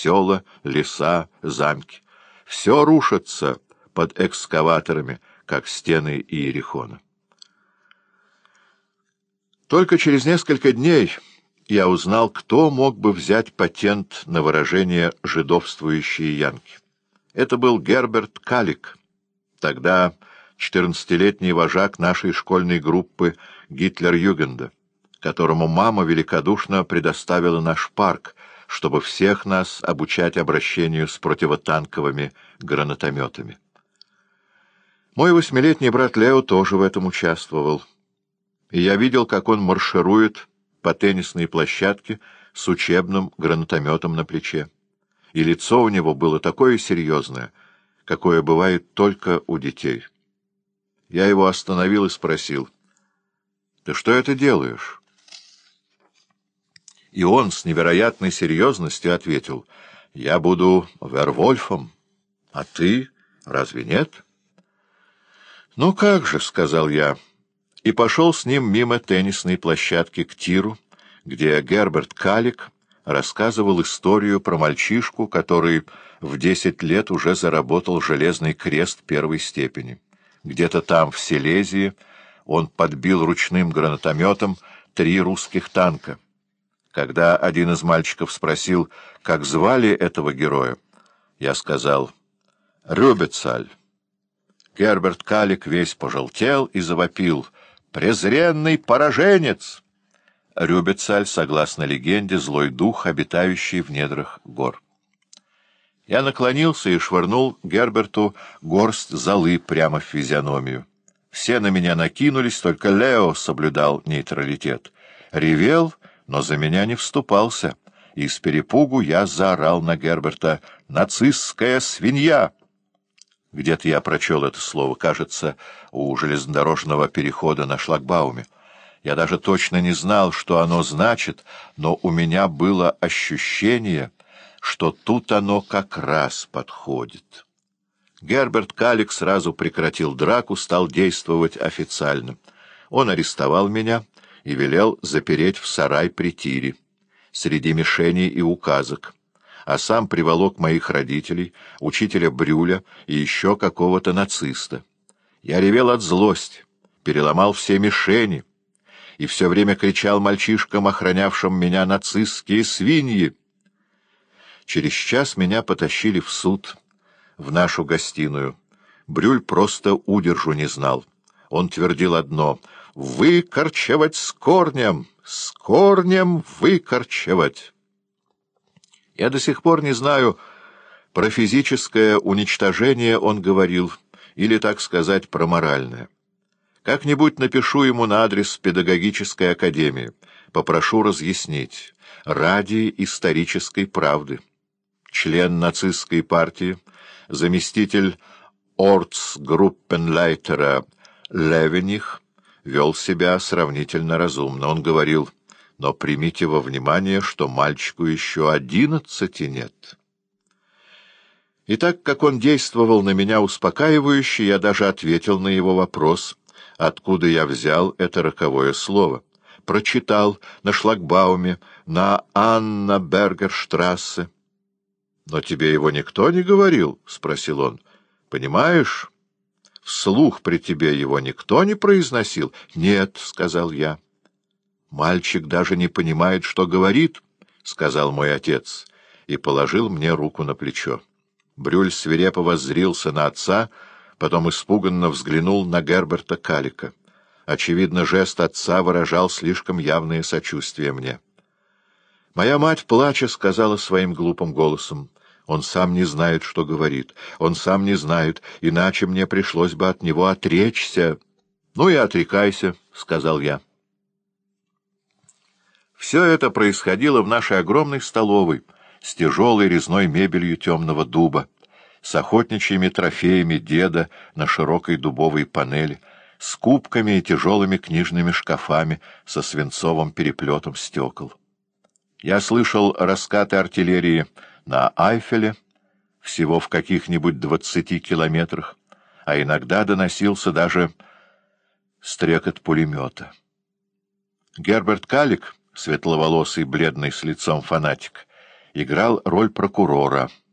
села, леса, замки. Все рушится под экскаваторами, как стены Иерихона. Только через несколько дней я узнал, кто мог бы взять патент на выражение «жидовствующие янки». Это был Герберт Калик, тогда четырнадцатилетний вожак нашей школьной группы Гитлер-Югенда, которому мама великодушно предоставила наш парк, чтобы всех нас обучать обращению с противотанковыми гранатометами. Мой восьмилетний брат Лео тоже в этом участвовал и я видел, как он марширует по теннисной площадке с учебным гранатометом на плече. И лицо у него было такое серьезное, какое бывает только у детей. Я его остановил и спросил, «Ты что это делаешь?» И он с невероятной серьезностью ответил, «Я буду Вервольфом, а ты разве нет?» «Ну как же», — сказал я, — и пошел с ним мимо теннисной площадки к тиру, где Герберт Калик рассказывал историю про мальчишку, который в десять лет уже заработал железный крест первой степени. Где-то там, в Силезии, он подбил ручным гранатометом три русских танка. Когда один из мальчиков спросил, как звали этого героя, я сказал «Рюбецаль». Герберт Калик весь пожелтел и завопил — презренный пораженец!» Рюбецаль, согласно легенде, злой дух, обитающий в недрах гор. Я наклонился и швырнул Герберту горсть золы прямо в физиономию. Все на меня накинулись, только Лео соблюдал нейтралитет. Ревел, но за меня не вступался, и с перепугу я заорал на Герберта «Нацистская свинья!» Где-то я прочел это слово, кажется, у железнодорожного перехода на шлагбауме. Я даже точно не знал, что оно значит, но у меня было ощущение, что тут оно как раз подходит. Герберт Калик сразу прекратил драку, стал действовать официально. Он арестовал меня и велел запереть в сарай при тире, среди мишеней и указок а сам приволок моих родителей, учителя Брюля и еще какого-то нациста. Я ревел от злости, переломал все мишени и все время кричал мальчишкам, охранявшим меня нацистские свиньи. Через час меня потащили в суд, в нашу гостиную. Брюль просто удержу не знал. Он твердил одно — «Выкорчевать с корнем! С корнем выкорчевать!» Я до сих пор не знаю, про физическое уничтожение он говорил, или, так сказать, про моральное. Как-нибудь напишу ему на адрес педагогической академии, попрошу разъяснить, ради исторической правды. Член нацистской партии, заместитель Орцгруппенлайтера Левених, вел себя сравнительно разумно. Он говорил но примите во внимание, что мальчику еще одиннадцати нет. И так как он действовал на меня успокаивающе, я даже ответил на его вопрос, откуда я взял это роковое слово. Прочитал на шлагбауме, на Анна Бергерштрассе. — Но тебе его никто не говорил? — спросил он. — Понимаешь, вслух при тебе его никто не произносил? — Нет, — сказал я. «Мальчик даже не понимает, что говорит», — сказал мой отец, и положил мне руку на плечо. Брюль свирепо воззрился на отца, потом испуганно взглянул на Герберта Калика. Очевидно, жест отца выражал слишком явное сочувствие мне. Моя мать, плача, сказала своим глупым голосом, «Он сам не знает, что говорит. Он сам не знает, иначе мне пришлось бы от него отречься». «Ну и отрекайся», — сказал я. Все это происходило в нашей огромной столовой с тяжелой резной мебелью темного дуба, с охотничьими трофеями деда на широкой дубовой панели, с кубками и тяжелыми книжными шкафами со свинцовым переплетом стекол. Я слышал раскаты артиллерии на Айфеле, всего в каких-нибудь двадцати километрах, а иногда доносился даже стрекот пулемета. Герберт Калик — светловолосый, бледный, с лицом фанатик, играл роль прокурора —